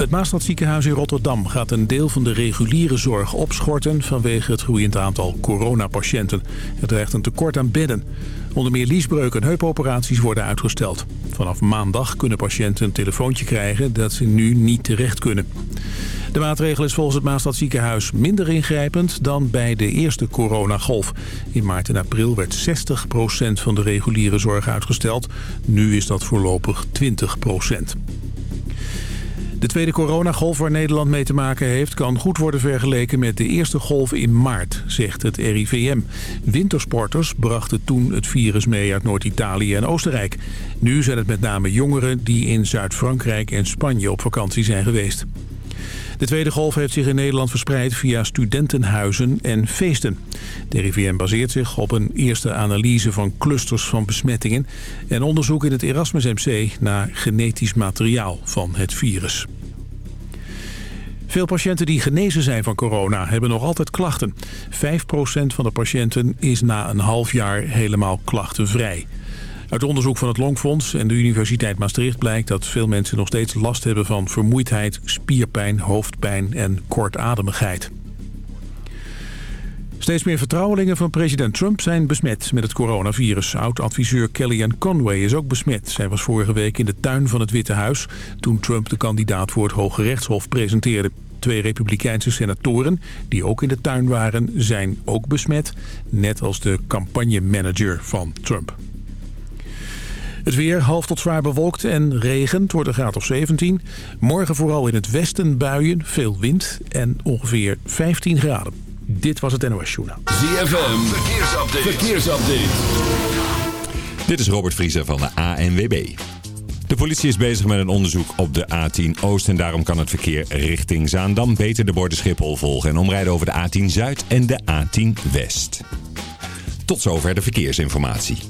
Het Maastadziekenhuis in Rotterdam gaat een deel van de reguliere zorg opschorten vanwege het groeiend aantal coronapatiënten. Er dreigt een tekort aan bedden. Onder meer liesbreuken en heupoperaties worden uitgesteld. Vanaf maandag kunnen patiënten een telefoontje krijgen dat ze nu niet terecht kunnen. De maatregel is volgens het Maastadziekenhuis minder ingrijpend dan bij de eerste coronagolf. In maart en april werd 60% van de reguliere zorg uitgesteld. Nu is dat voorlopig 20%. De tweede coronagolf waar Nederland mee te maken heeft... kan goed worden vergeleken met de eerste golf in maart, zegt het RIVM. Wintersporters brachten toen het virus mee uit Noord-Italië en Oostenrijk. Nu zijn het met name jongeren die in Zuid-Frankrijk en Spanje op vakantie zijn geweest. De tweede golf heeft zich in Nederland verspreid via studentenhuizen en feesten. De RIVM baseert zich op een eerste analyse van clusters van besmettingen... en onderzoek in het Erasmus MC naar genetisch materiaal van het virus. Veel patiënten die genezen zijn van corona hebben nog altijd klachten. 5% van de patiënten is na een half jaar helemaal klachtenvrij. Uit onderzoek van het Longfonds en de Universiteit Maastricht blijkt dat veel mensen nog steeds last hebben van vermoeidheid, spierpijn, hoofdpijn en kortademigheid. Steeds meer vertrouwelingen van president Trump zijn besmet met het coronavirus. Oud-adviseur Kellyanne Conway is ook besmet. Zij was vorige week in de tuin van het Witte Huis... toen Trump de kandidaat voor het Hoge Rechtshof presenteerde. Twee republikeinse senatoren, die ook in de tuin waren, zijn ook besmet. Net als de campagnemanager van Trump. Het weer half tot zwaar bewolkt en regent wordt een graad of 17. Morgen vooral in het westen buien, veel wind en ongeveer 15 graden. Dit was het NOS Journaal. ZFM, verkeersupdate. verkeersupdate. Dit is Robert Vriezer van de ANWB. De politie is bezig met een onderzoek op de A10 Oost en daarom kan het verkeer richting Zaandam beter de borden Schiphol volgen en omrijden over de A10 Zuid en de A10 West. Tot zover de verkeersinformatie.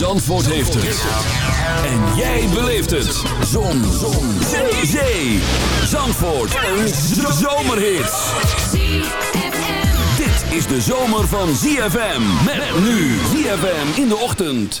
Zandvoort heeft het. En jij beleeft het. Zon. Zon. Zee. Zee. Zandvoort. Een zomerhit. Dit is de zomer van ZFM. Met nu ZFM in de ochtend.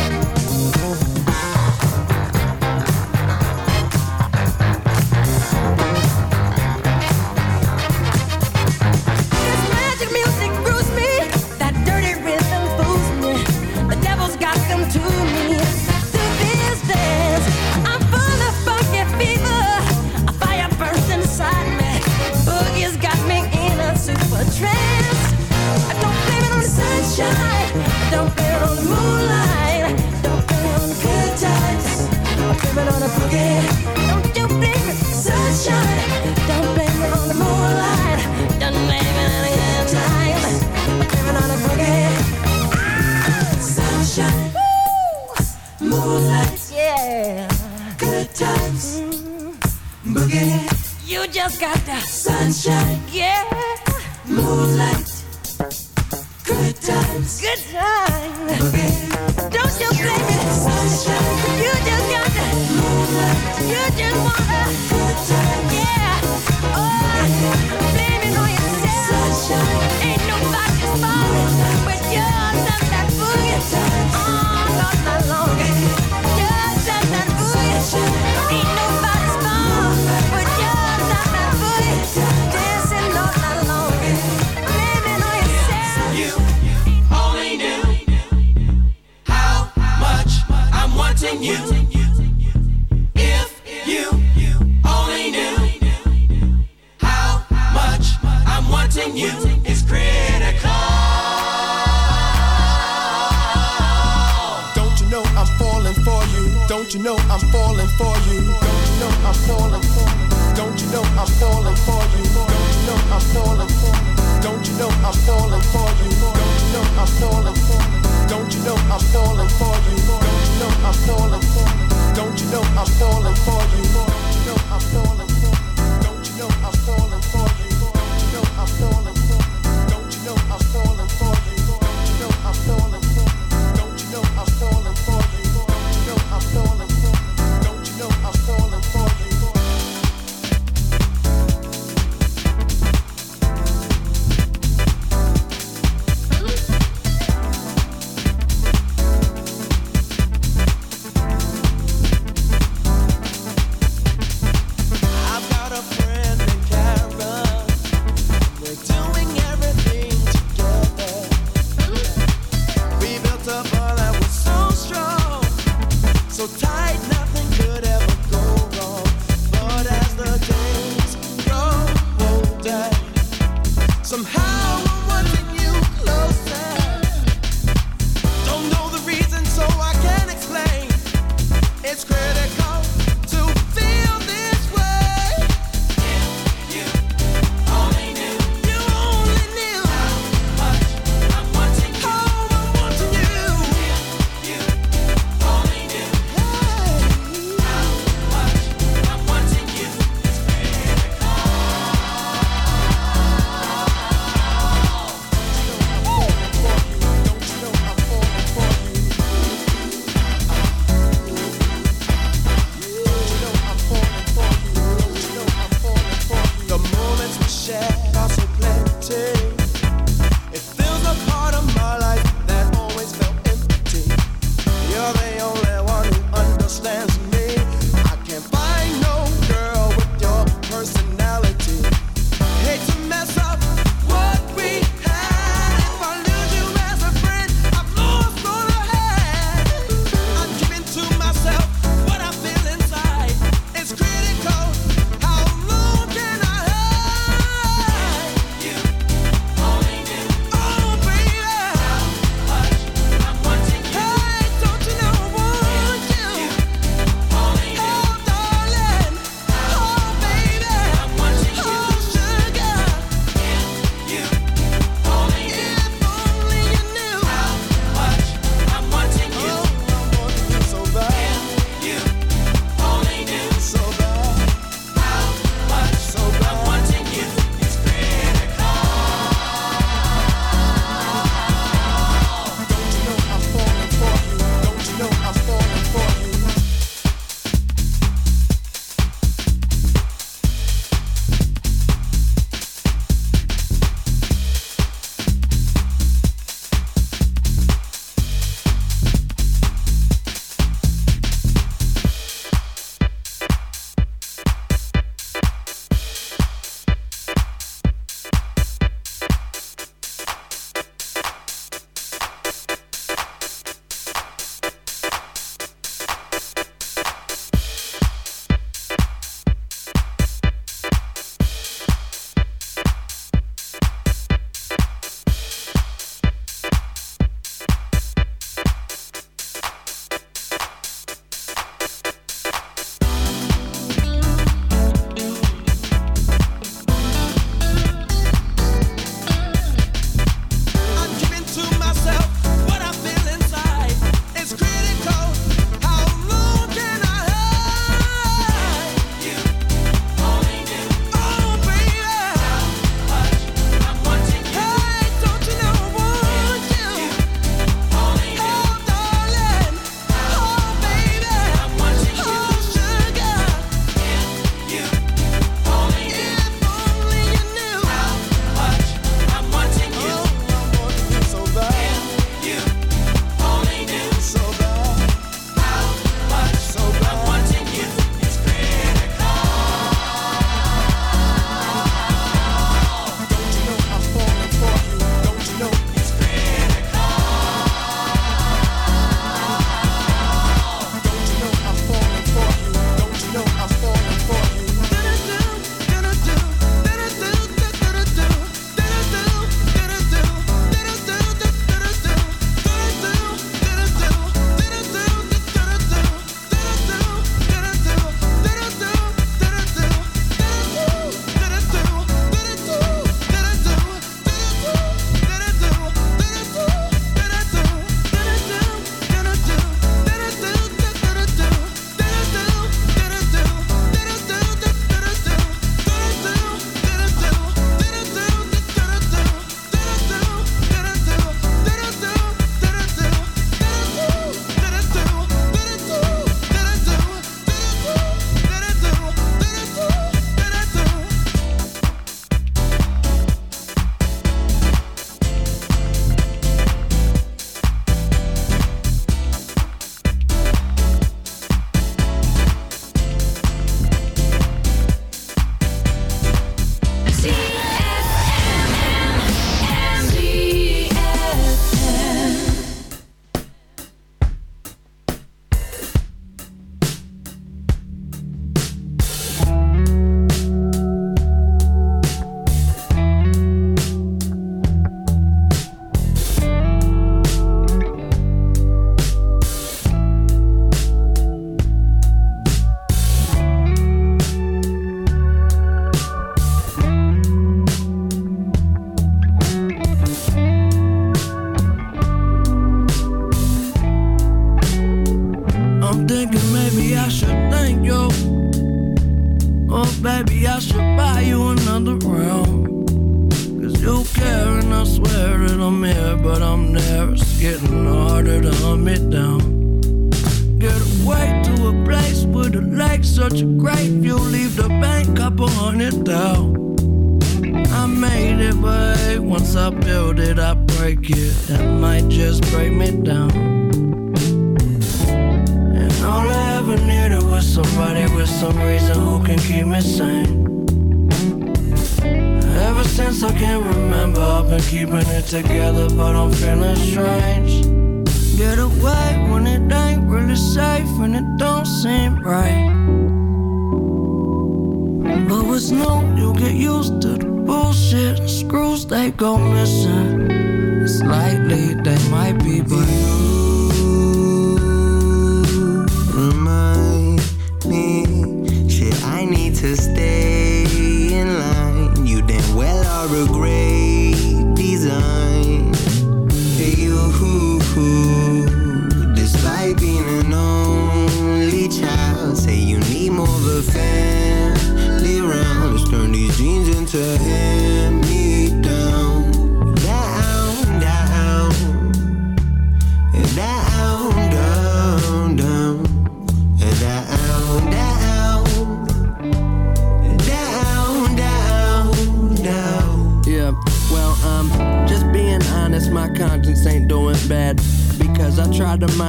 got that sunshine. Yeah. Moonlight. Good times. Good times.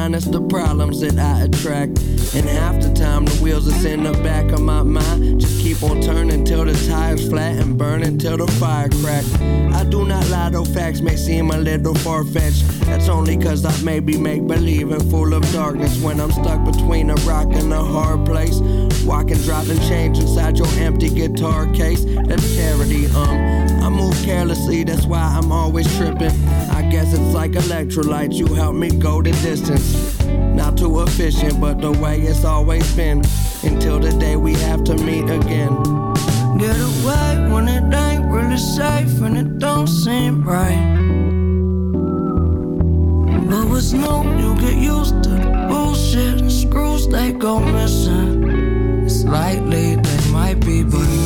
minus the problems that I attract. And half the time, the wheels that's in the back of my mind just keep on turning till the tires flat and burn till the fire crack. I do not lie, though facts may seem a little far fetched. That's only cause I maybe make believe and full of darkness when I'm stuck between a rock and a hard place. Walking, dropping change inside your empty guitar case. That's charity, um. I move carelessly, that's why I'm always tripping. I guess it's like electrolytes, you help me go the distance. Not too efficient, but the way it's always been. Until the day we have to meet again. Get away when it ain't really safe and it don't seem right. But what's new, you get used to the bullshit. Screws, they go missing. It's likely they might be, but.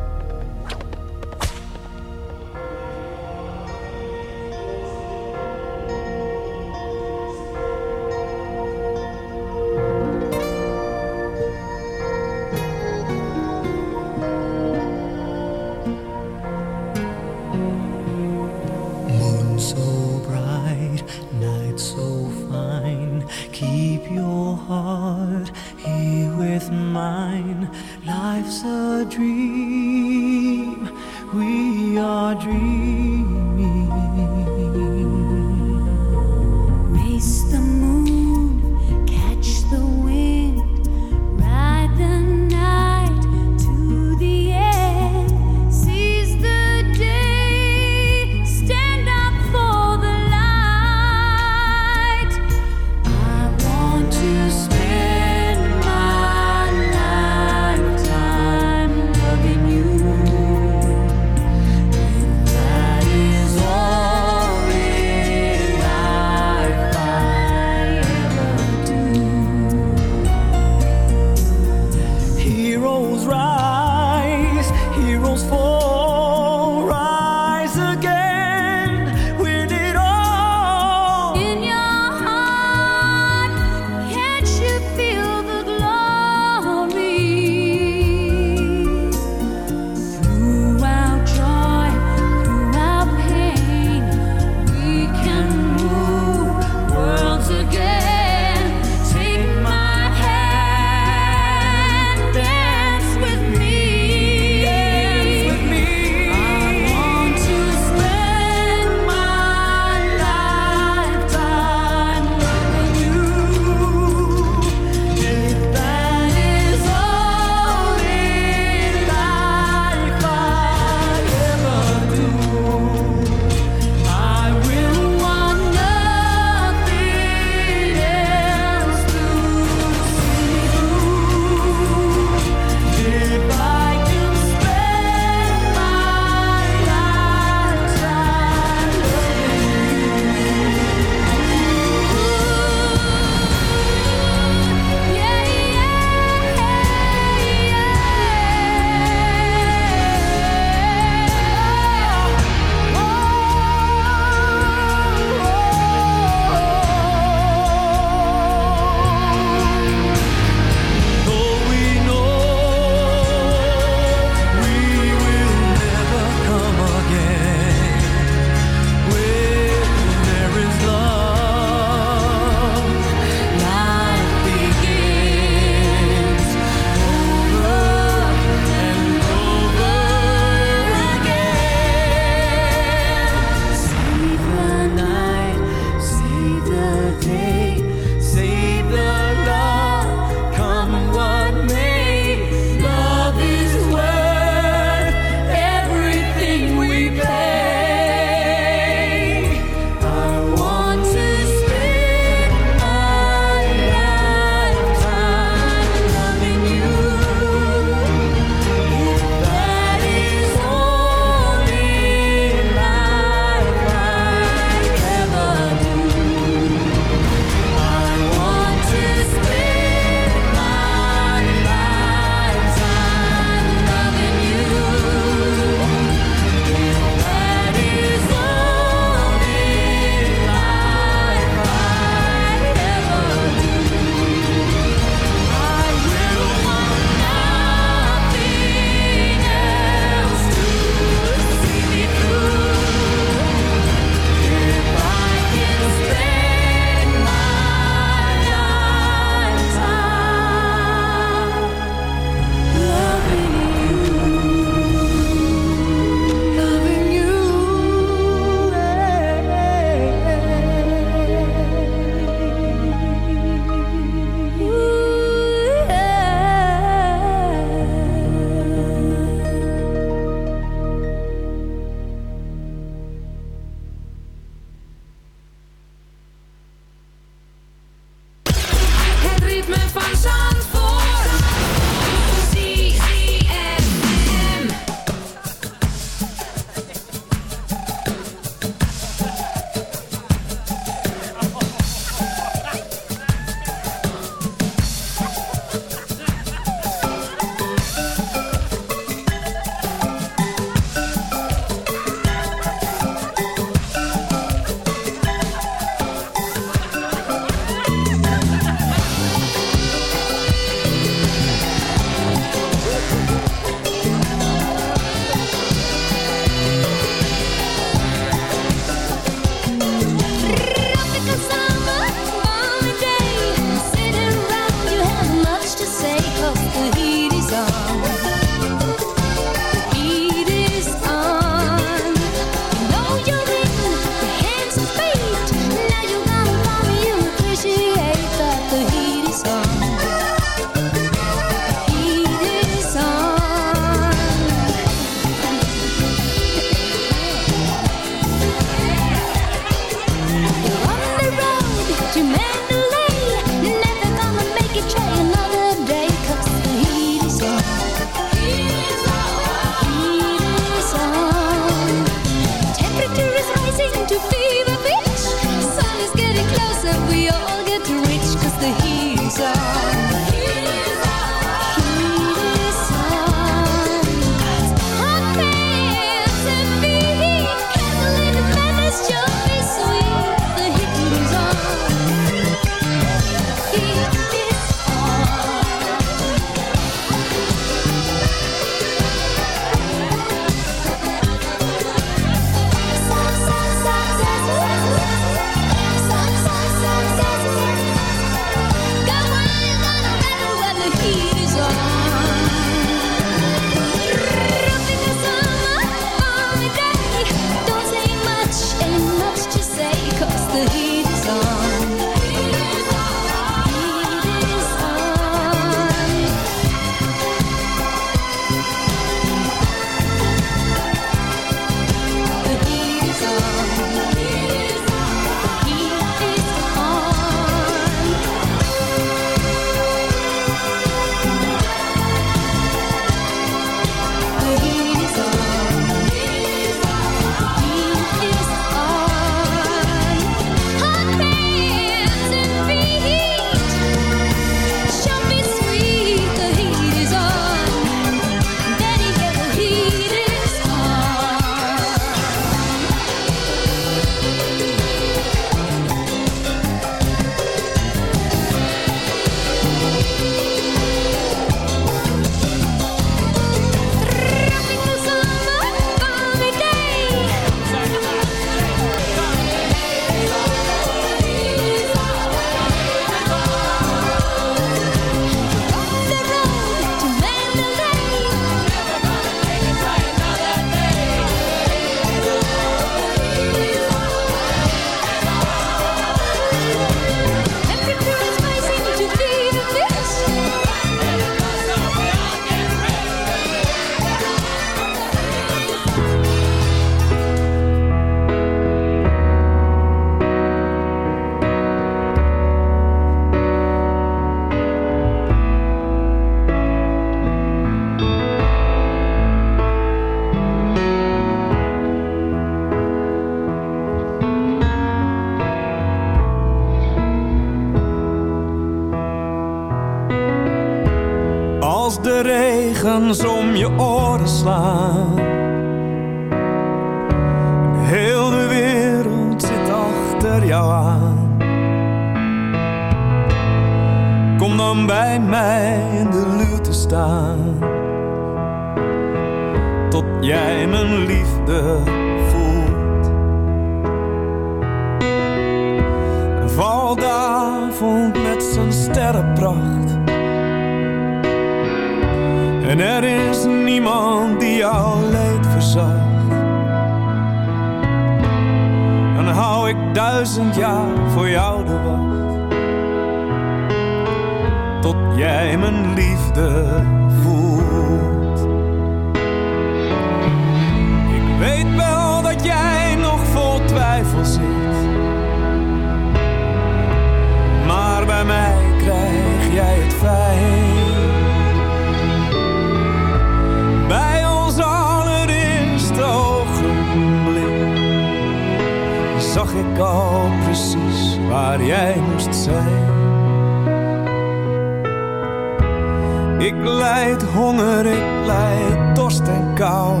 Ik lijd dorst en kou.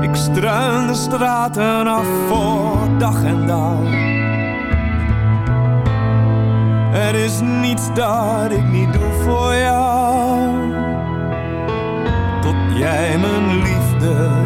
Ik struin de straten af voor dag en dauw. Er is niets dat ik niet doe voor jou. Tot jij mijn liefde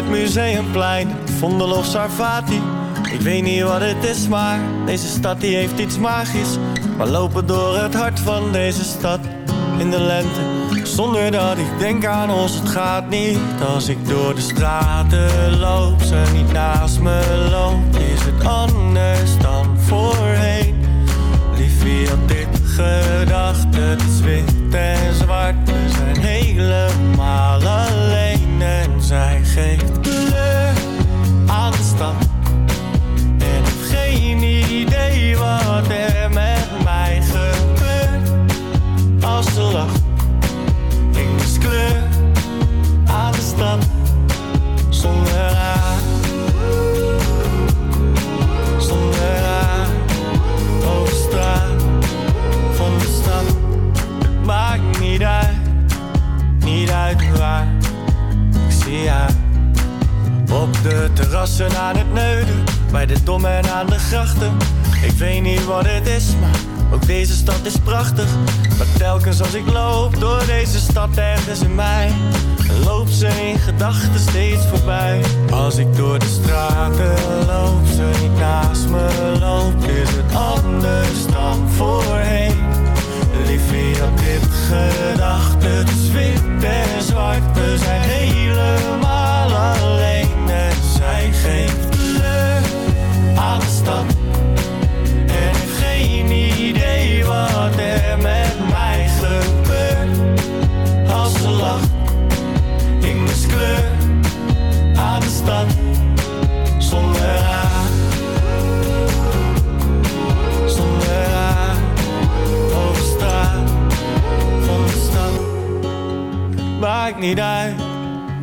Het Museumplein, Vondel of Sarvati. Ik weet niet wat het is, maar deze stad die heeft iets magisch. We lopen door het hart van deze stad in de lente. Zonder dat ik denk aan ons, het gaat niet. Als ik door de straten loop, ze niet naast me loopt. Is het anders dan voorheen? Liefie had dit gedacht, het is wit en zwart. We zijn helemaal alleen en zij geeft En heb geen idee wat er met mij gebeurt als ze lacht. Ik mis kleur aan de stad op de terrassen aan het neuden, bij de dom en aan de grachten. Ik weet niet wat het is, maar ook deze stad is prachtig. Maar telkens als ik loop door deze stad ergens in mij, loopt ze in gedachten steeds voorbij. Als ik door de straten loop, ze niet naast me loopt, is het anders dan voorheen. Liefie had dit gedacht, het is en zwart, zijn helemaal zij geeft kleur aan de stad. En geen idee wat er met mij gebeurt. Als ze lacht, ik mis kleur aan de stad. Zonder haar, zonder haar, over straat van de stad. Maakt niet uit,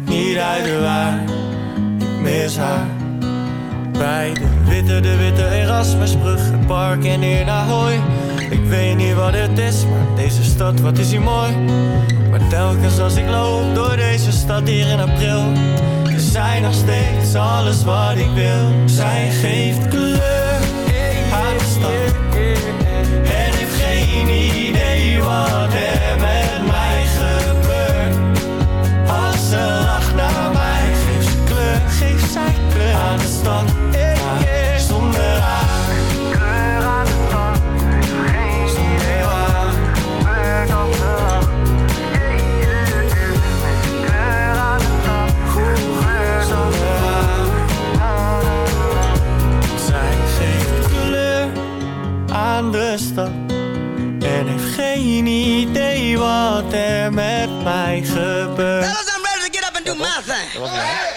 niet uit waar, ik mis haar. Bij de witte, de witte Erasmusbrug, het park en hier naar Hooi. Ik weet niet wat het is, maar deze stad, wat is hier mooi. Maar telkens als ik loop door deze stad hier in april, is zij nog steeds alles wat ik wil. Zij geeft kleur de stad. En heeft geen idee wat er met geeft eh, eh. zij kleur aan de stad. Hey, yeah. Zonder haar. Geen idee waar. De. Kleur aan de stad. Geeft kleur aan de stad. En heeft geen idee wat er met mij gebeurt. Fellas, I'm ready to get up and do my thing.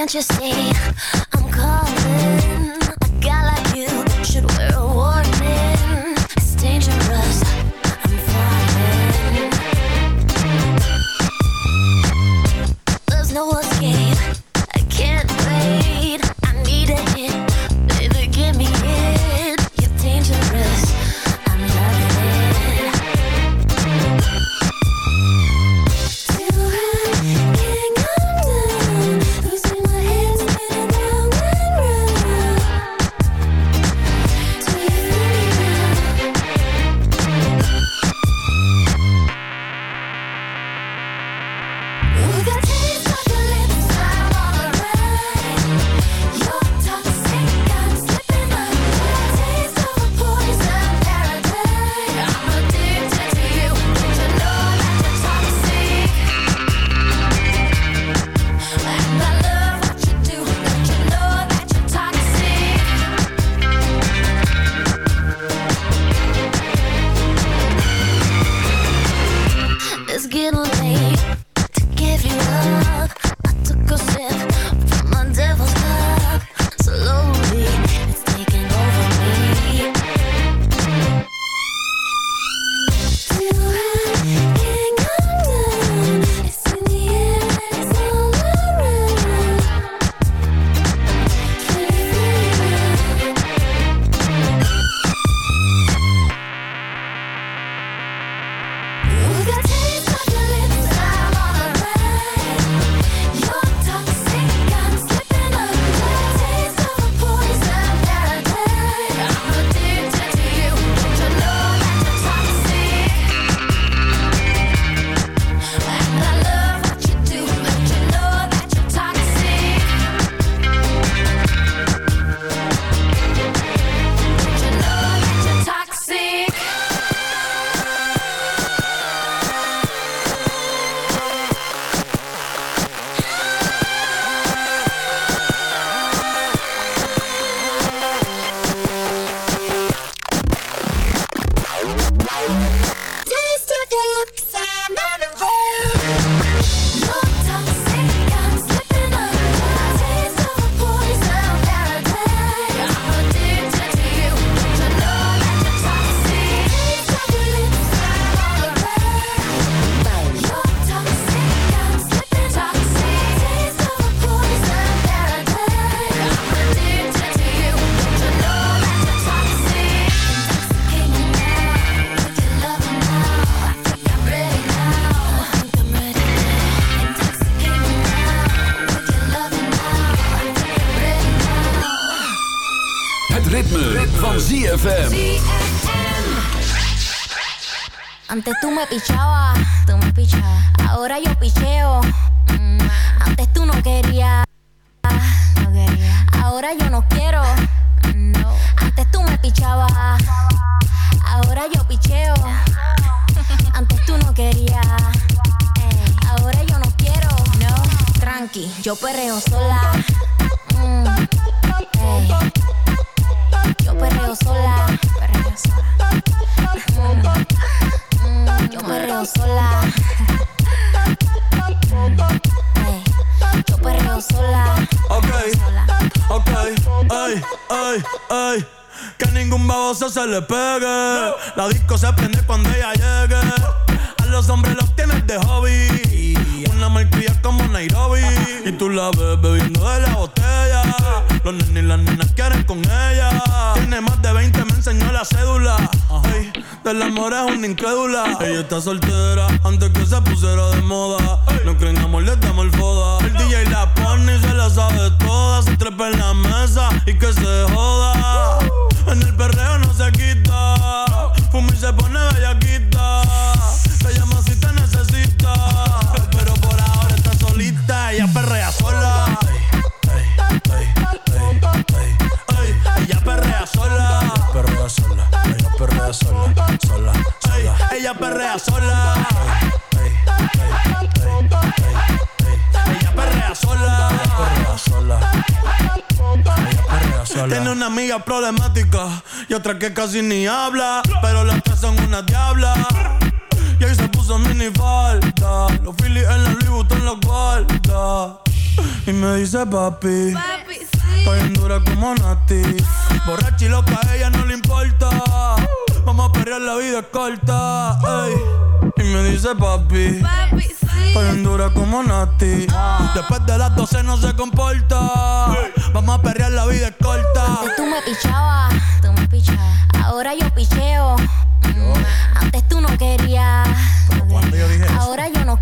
Can't you see se le pegue. La disco se prende cuando ella llegue. A los hombres los tienes de hobby. Una malcria como Nairobi. Y tú la ves bebiendo de la botella. Los nenes y las nenas quieren con ella. Tiene más de 20, me enseñó la cédula. Ey, del amor es una incrédula. Ella está soltera antes que se pusiera de moda. No creen amor, le damos el foda. El DJ la pone y se la sabe toda. Se trepa en la mesa y que se joda. En el perreo no se quita. Fuma y se pone bellaquita. Te llama si te necesita. Pero por ahora está solita. Ella perrea sola. Ella perrea sola. Perrea sola, ella perrea sola, sola, Ey, ella perrea sola. Ella perrea sola. perrea sola. Tiene una amiga problemática y otra que casi ni habla. Pero las tres son una diabla. Y ahí se puso mini falta. Los Phillies en la Louis Vuitton los guarda. Y me dice papi. Estoy en dura como Nati. Borracha y loca, a ella no le importa. Vamos a perrear, la vida es corta. ey. Y me dice papi. Estoy en dura como Nati. Después de las 12 no se comporta. Vamos a perrear, la vida es corta. Antes tú me pichabas, tú me pichabas. Ahora yo picheo. Antes tú no querías. Cuando yo dije eso, Ahora yo no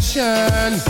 guess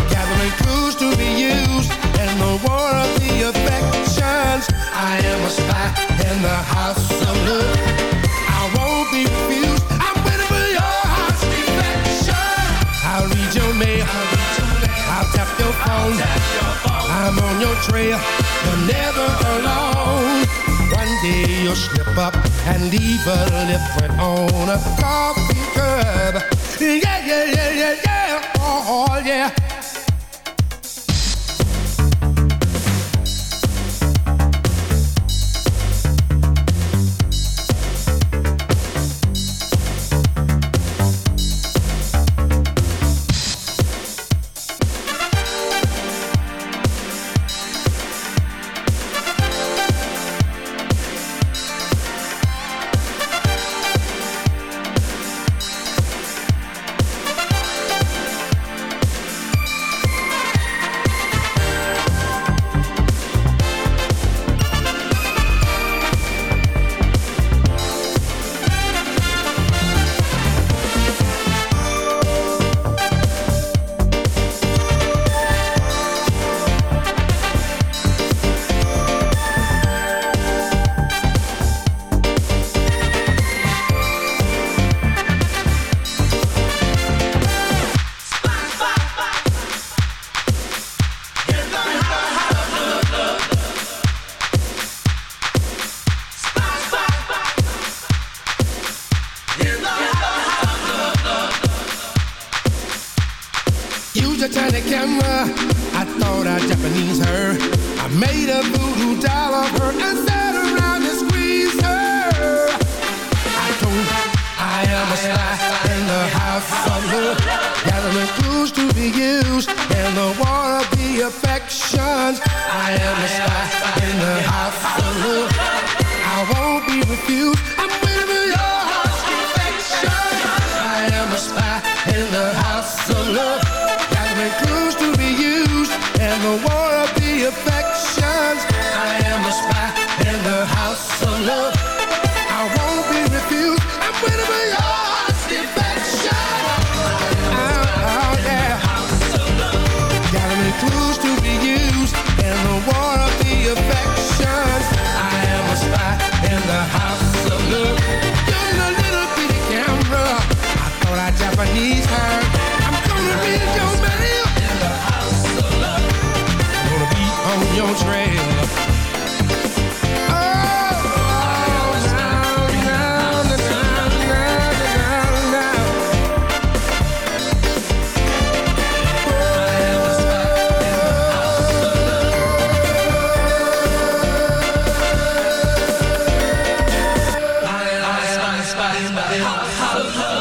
to be used the war of the affections. I am a spy in the house of love. I won't be. I'm waiting for your heart's. I'll read your mail. I'll tap your phone. I'm on your trail. You're never alone. One day you'll slip up and leave a lip print on a coffee cup. Yeah, yeah, yeah, yeah, yeah. Oh yeah. Oh. love.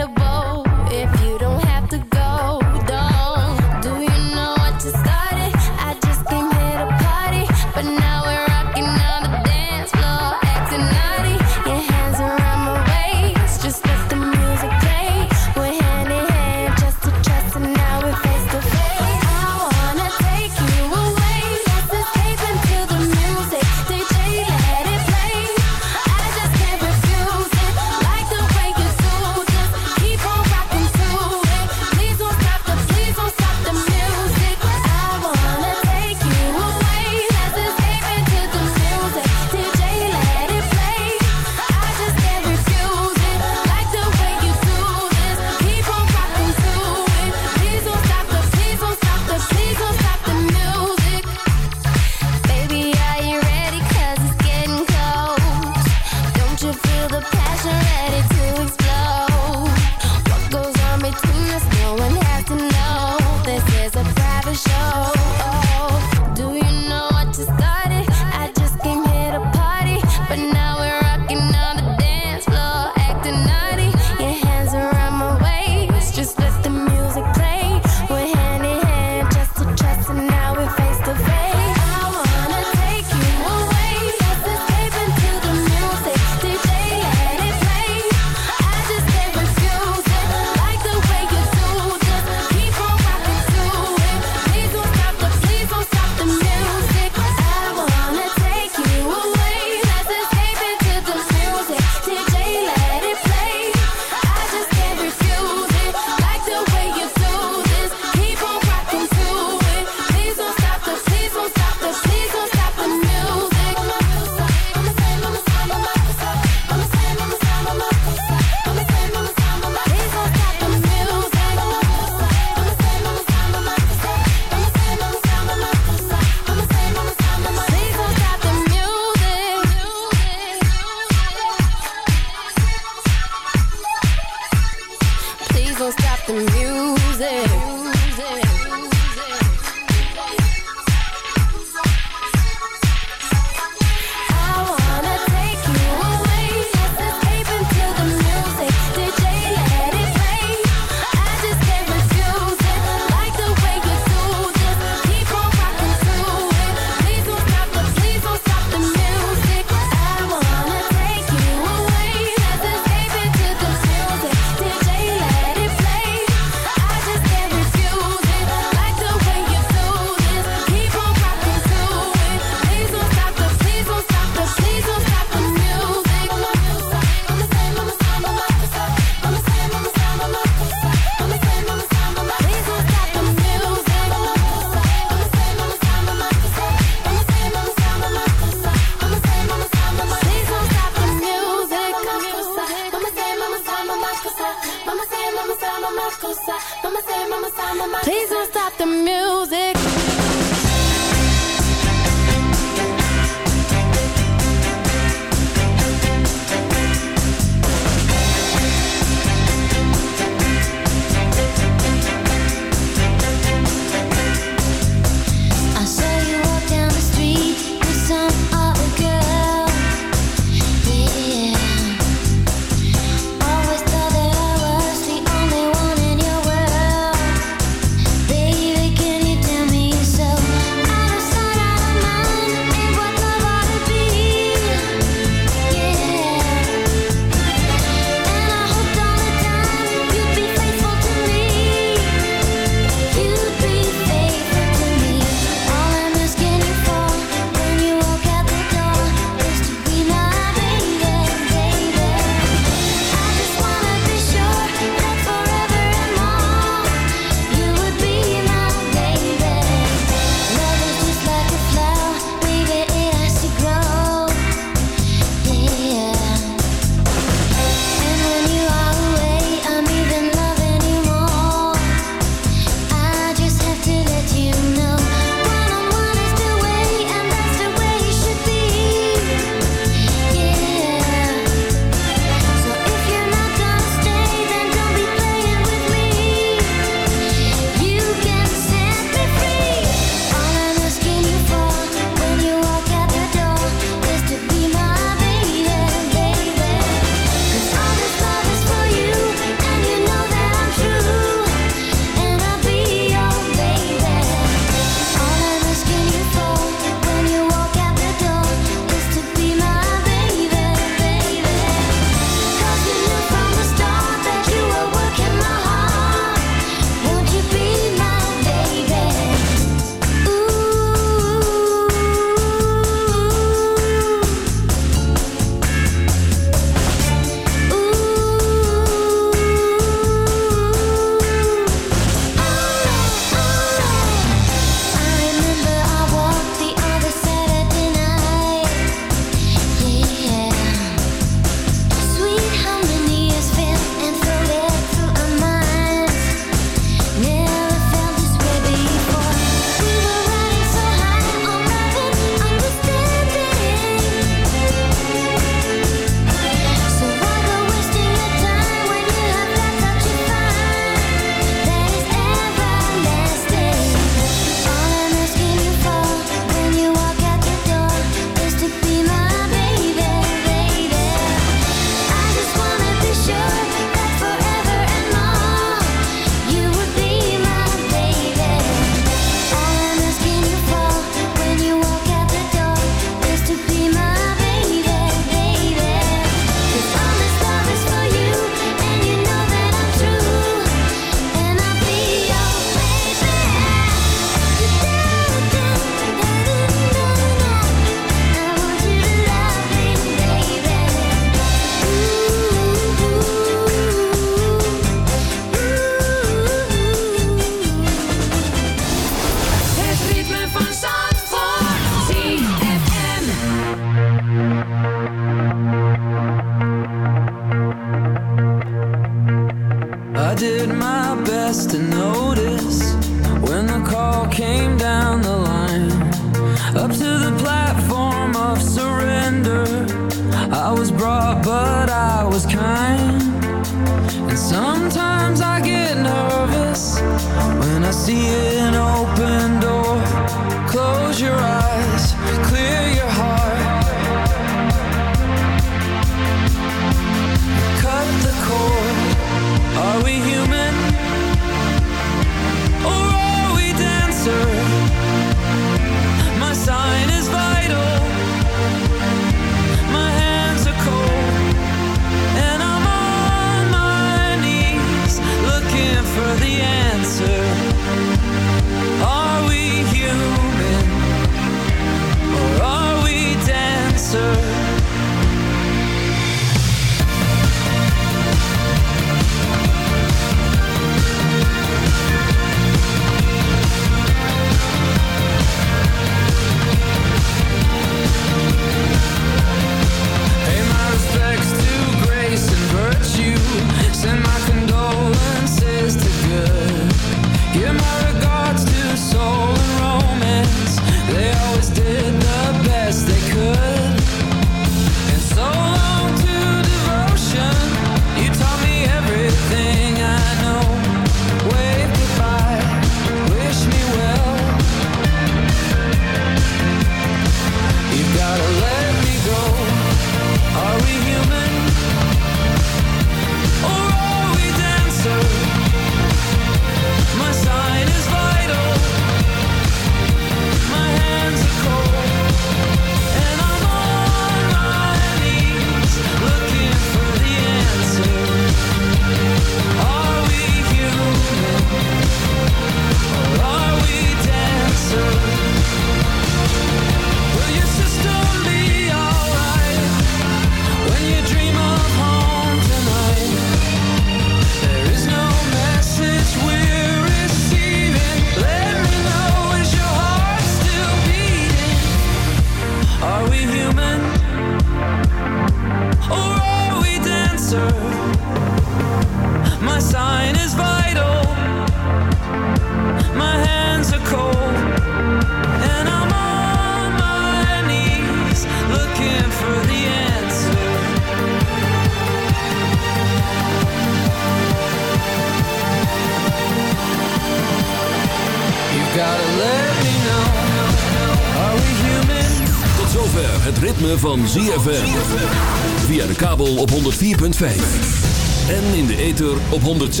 106.9.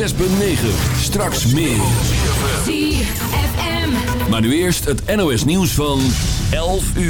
Straks meer. ZFM. Maar nu eerst het NOS nieuws van 11 uur.